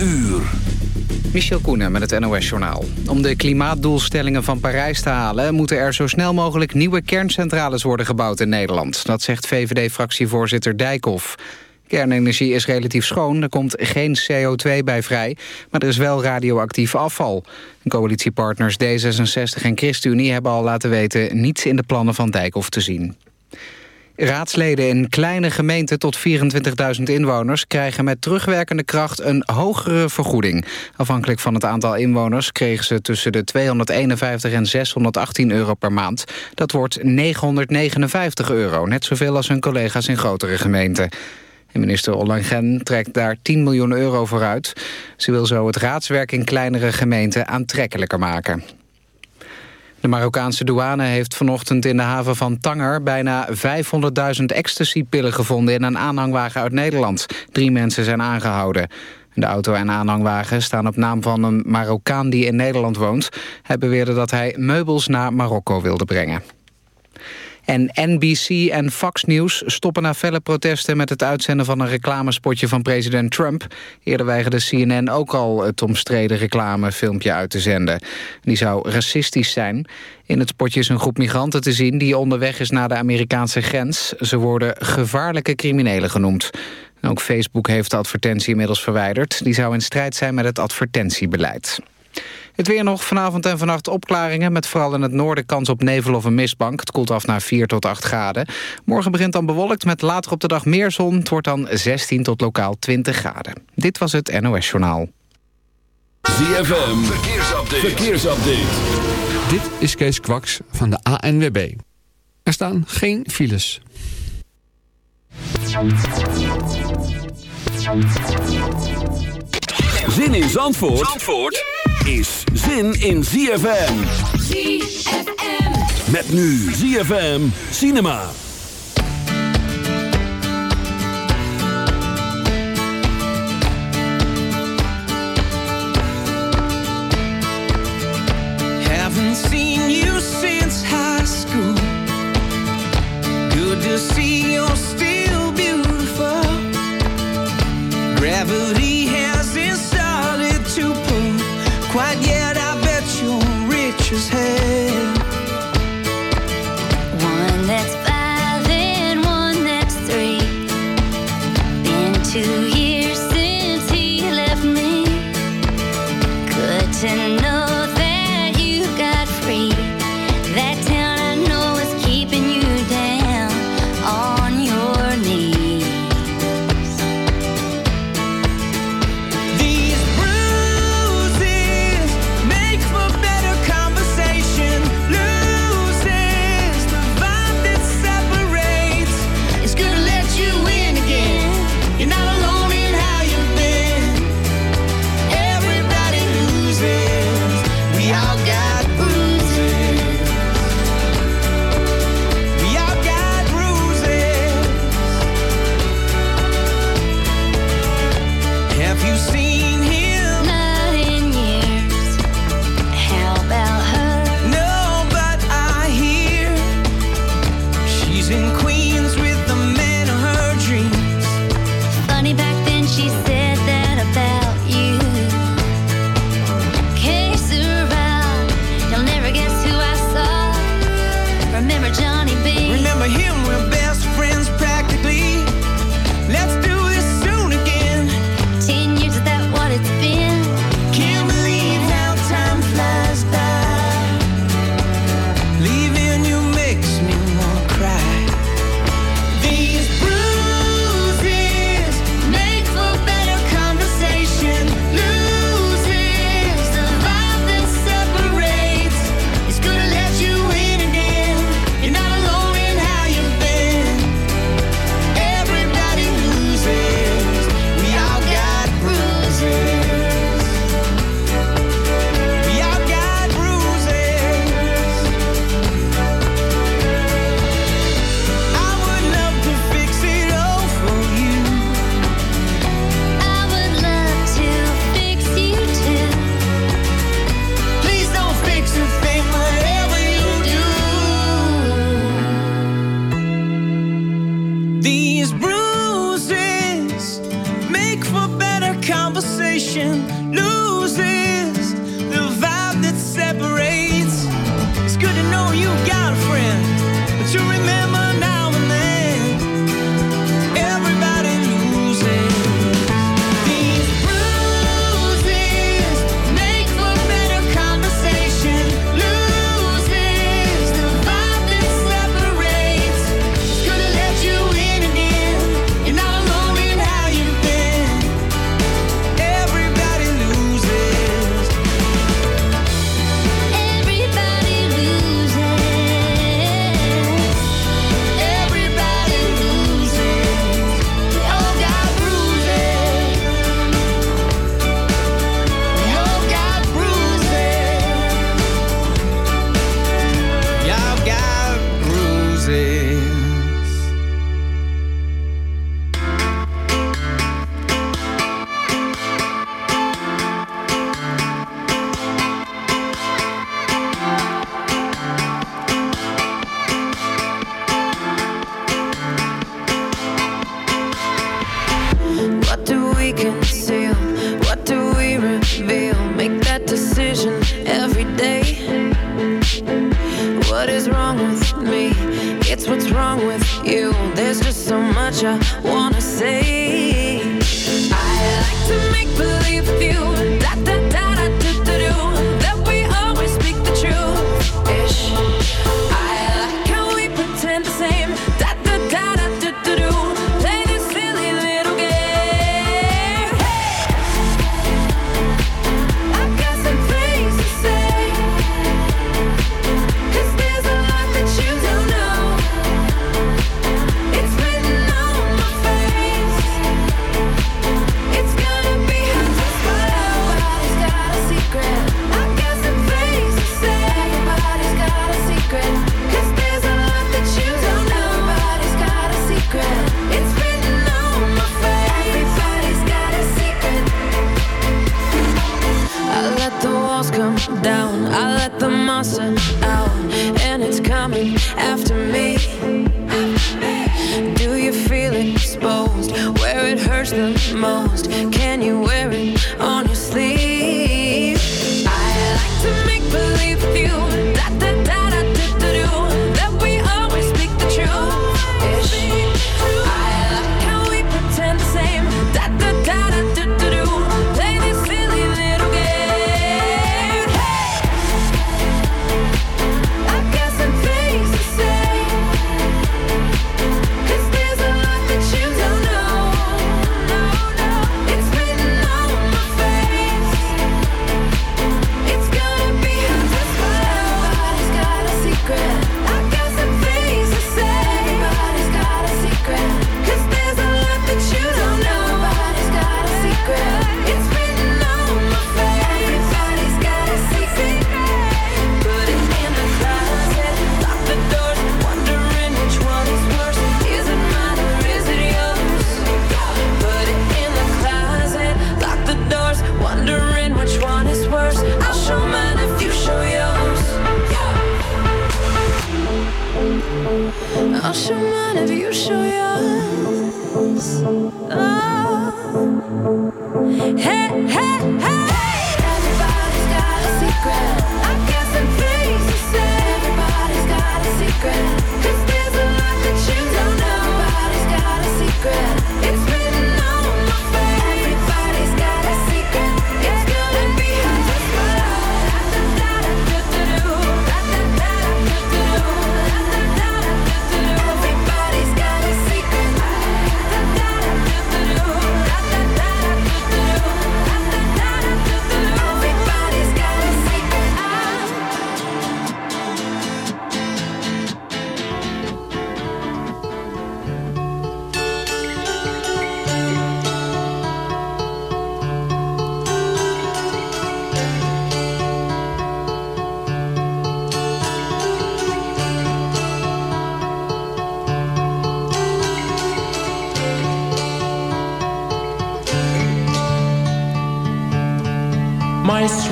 uur. Michel Koenen met het NOS-journaal. Om de klimaatdoelstellingen van Parijs te halen... moeten er zo snel mogelijk nieuwe kerncentrales worden gebouwd in Nederland. Dat zegt VVD-fractievoorzitter Dijkhoff. Kernenergie is relatief schoon, er komt geen CO2 bij vrij... maar er is wel radioactief afval. Coalitiepartners D66 en ChristenUnie hebben al laten weten... niets in de plannen van Dijkhoff te zien. Raadsleden in kleine gemeenten tot 24.000 inwoners... krijgen met terugwerkende kracht een hogere vergoeding. Afhankelijk van het aantal inwoners kregen ze tussen de 251 en 618 euro per maand. Dat wordt 959 euro, net zoveel als hun collega's in grotere gemeenten. minister Ollongren trekt daar 10 miljoen euro voor uit. Ze wil zo het raadswerk in kleinere gemeenten aantrekkelijker maken. De Marokkaanse douane heeft vanochtend in de haven van Tanger... bijna 500.000 ecstasy-pillen gevonden in een aanhangwagen uit Nederland. Drie mensen zijn aangehouden. De auto en aanhangwagen staan op naam van een Marokkaan die in Nederland woont. Hij beweerde dat hij meubels naar Marokko wilde brengen. En NBC en Fox News stoppen na felle protesten... met het uitzenden van een reclamespotje van president Trump. Eerder weigerde CNN ook al het omstreden reclamefilmpje uit te zenden. Die zou racistisch zijn. In het spotje is een groep migranten te zien... die onderweg is naar de Amerikaanse grens. Ze worden gevaarlijke criminelen genoemd. Ook Facebook heeft de advertentie inmiddels verwijderd. Die zou in strijd zijn met het advertentiebeleid. Het weer nog vanavond en vannacht opklaringen... met vooral in het noorden kans op nevel of een mistbank. Het koelt af naar 4 tot 8 graden. Morgen begint dan bewolkt met later op de dag meer zon. Het wordt dan 16 tot lokaal 20 graden. Dit was het NOS Journaal. ZFM, verkeersupdate. verkeersupdate. Dit is Kees Kwaks van de ANWB. Er staan geen files. Zin in Zandvoort? Zandvoort? Is zin in ZFM. ZFM. Met nu ZFM Cinema. Haven't seen you since high school. Good to see you're still beautiful. Gravity quite yet. I bet you're rich as hell. One that's five and one that's three. Been two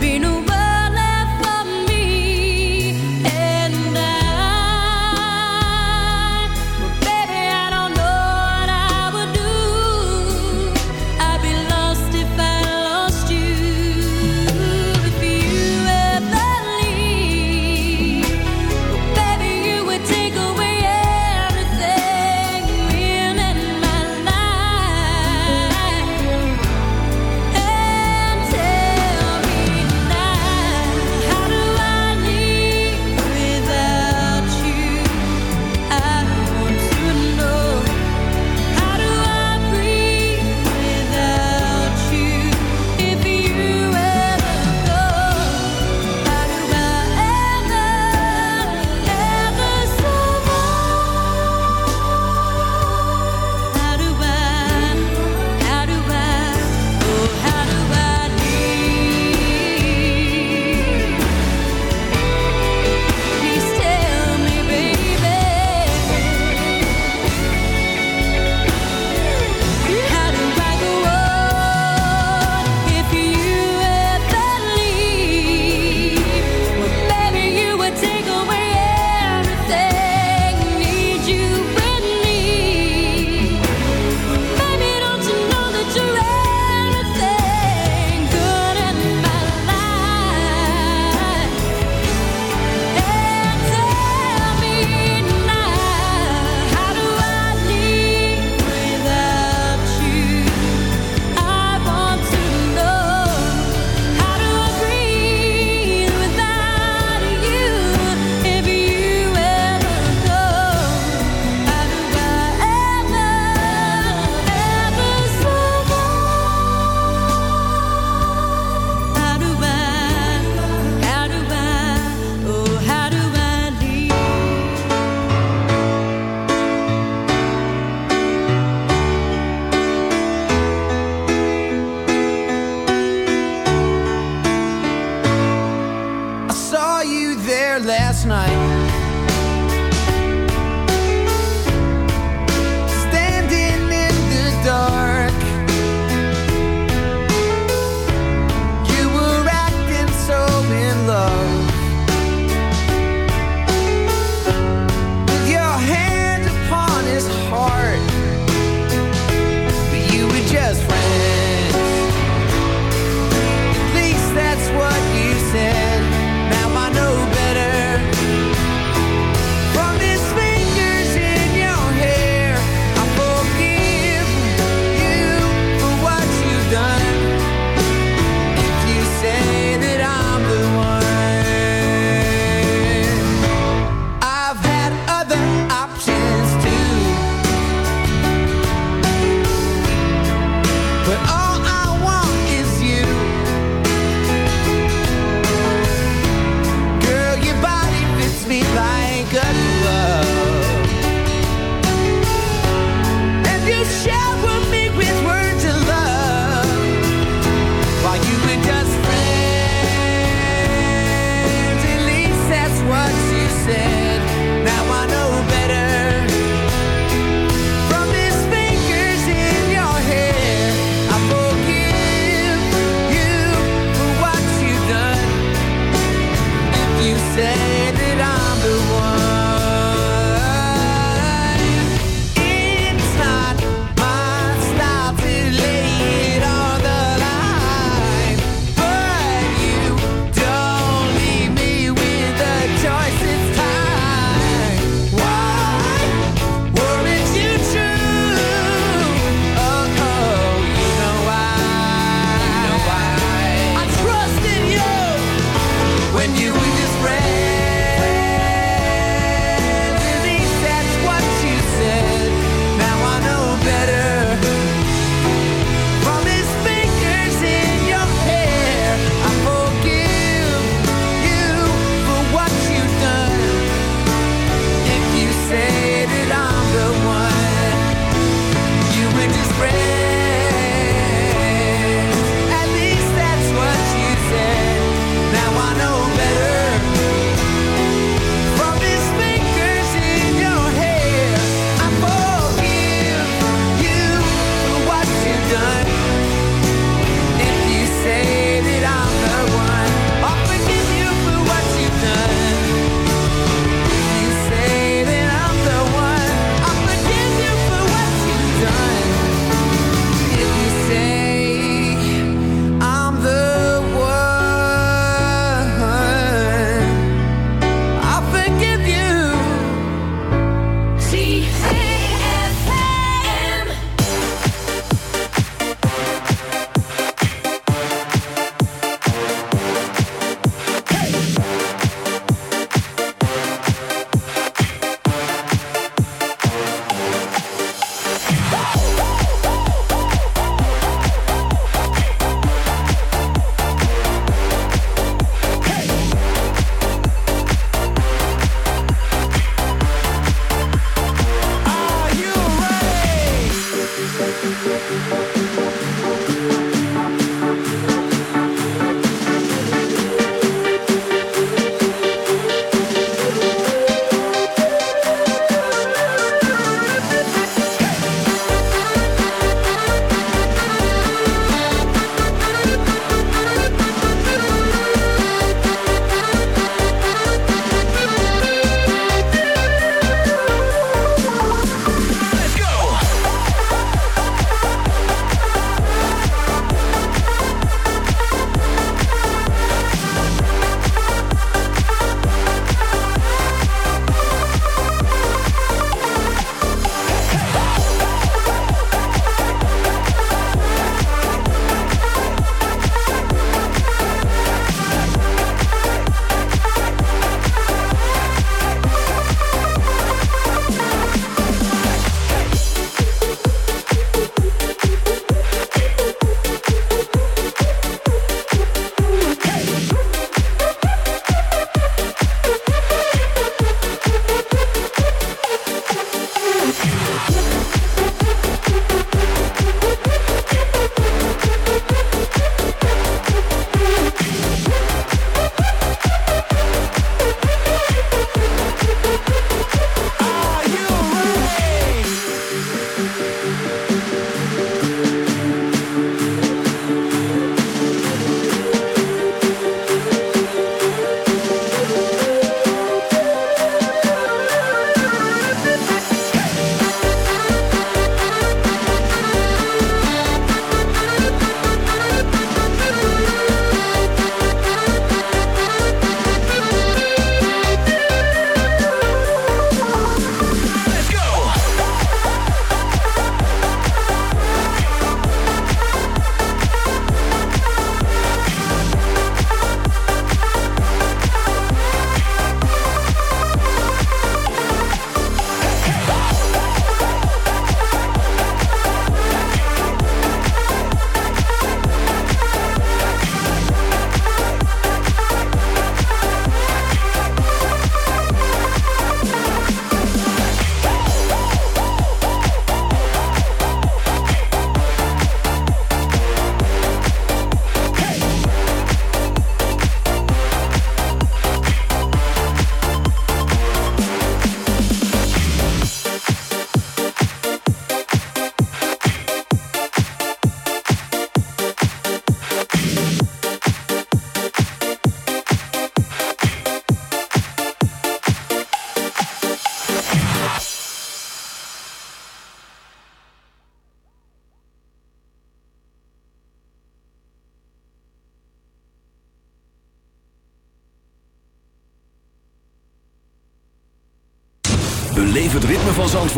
There'd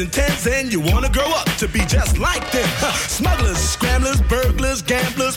and 10s, and you wanna grow up to be just like them. Huh. Smugglers, scramblers, burglars, gamblers,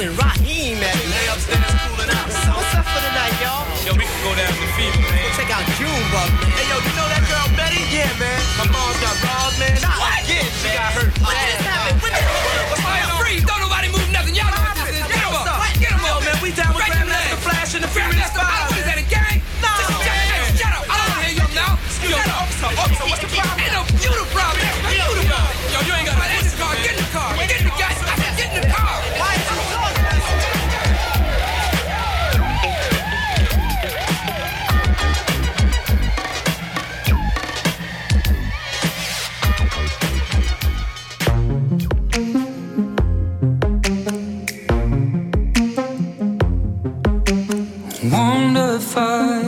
And Raheem at? Lay upstairs cooling out. So what's up for the night, y'all? Yo, we can go down to the fever, man. Check out Junebug, man. Wonder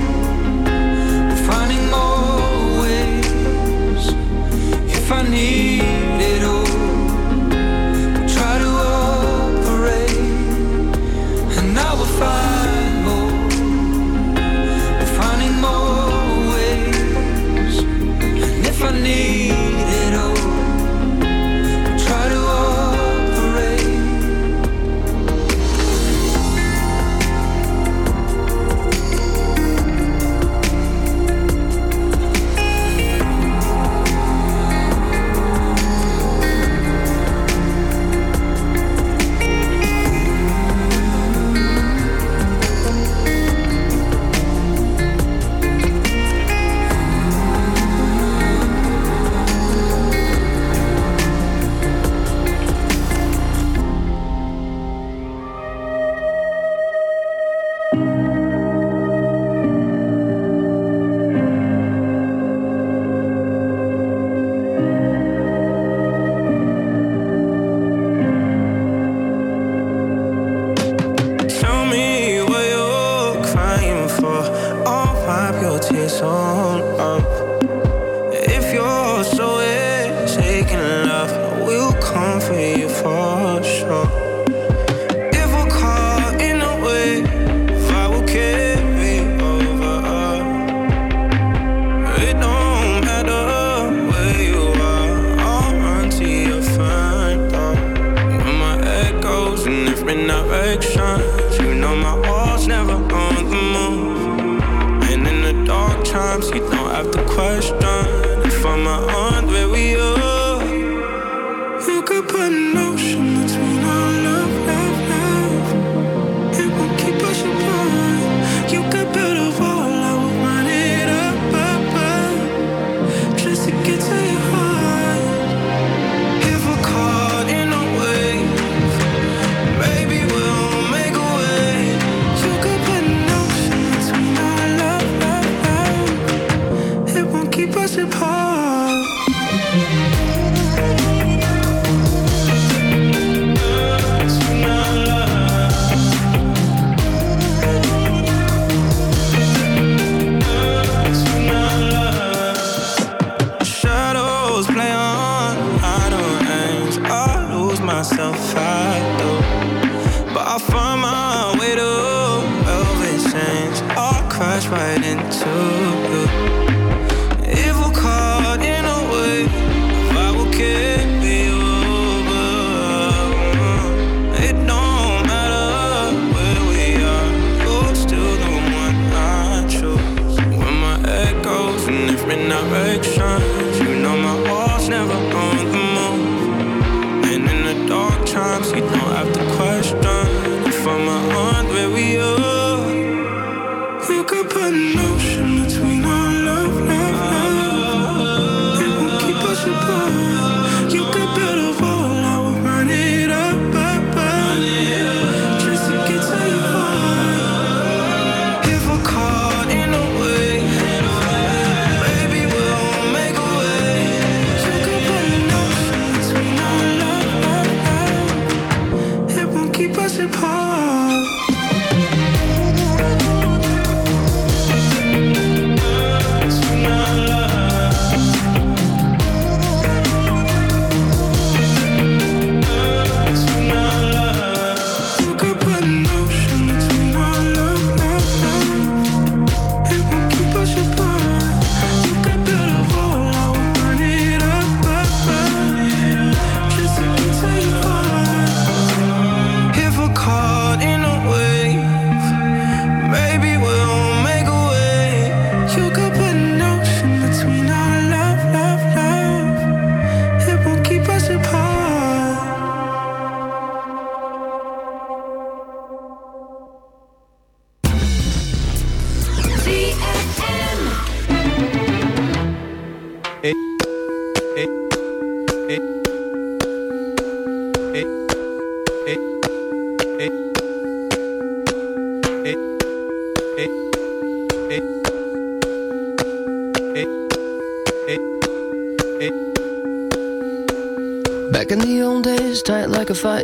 it, no.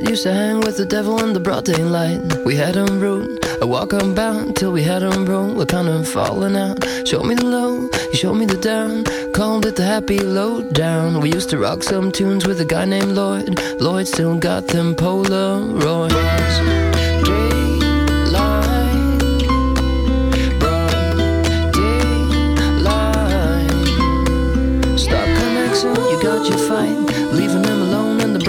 Used to hang with the devil in the broad daylight. We had him rude, a walk unbound till we had him broke. We're kind of falling out. Showed me the low, he showed me the down. Called it the happy low down. We used to rock some tunes with a guy named Lloyd. Lloyd still got them Polaroids. You got your fight. Leaving him alone in the